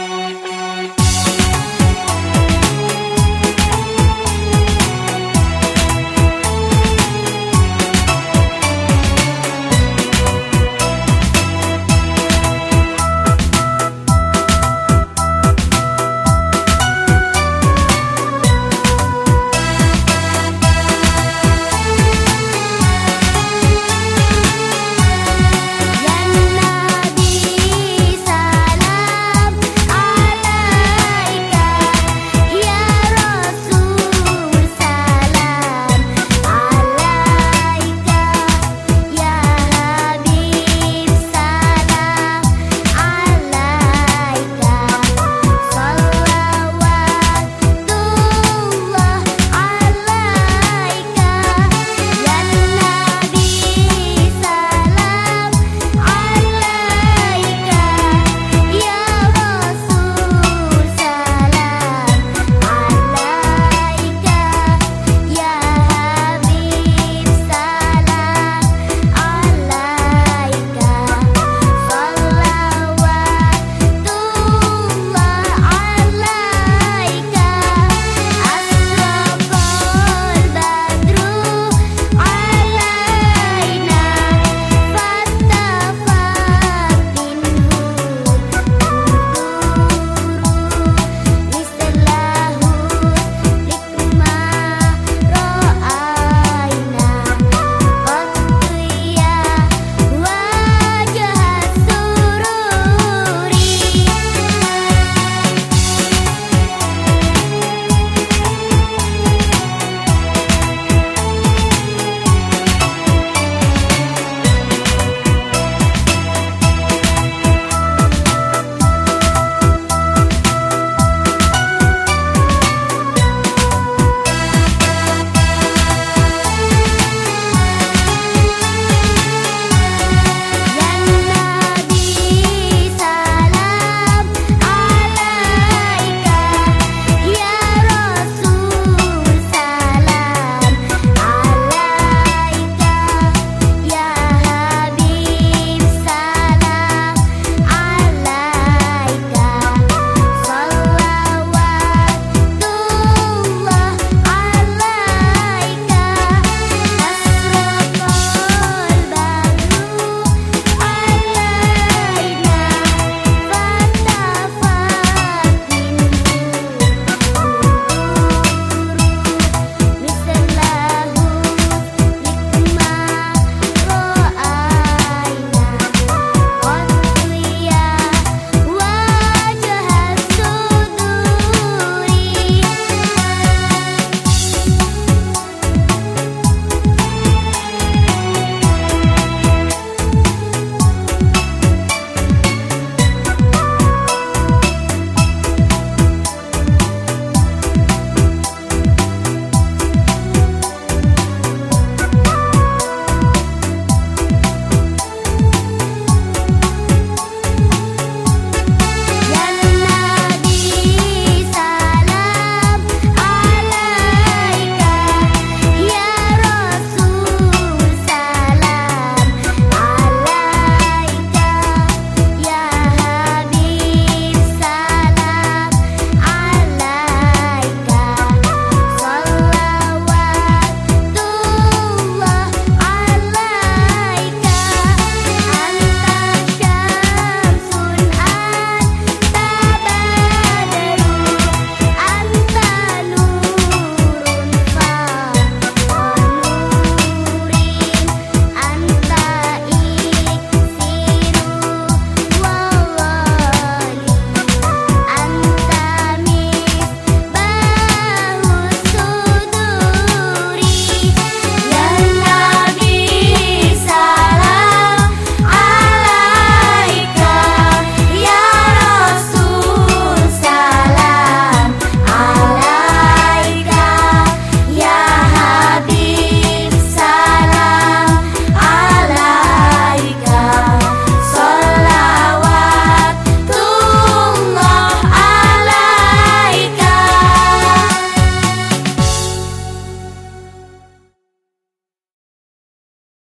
you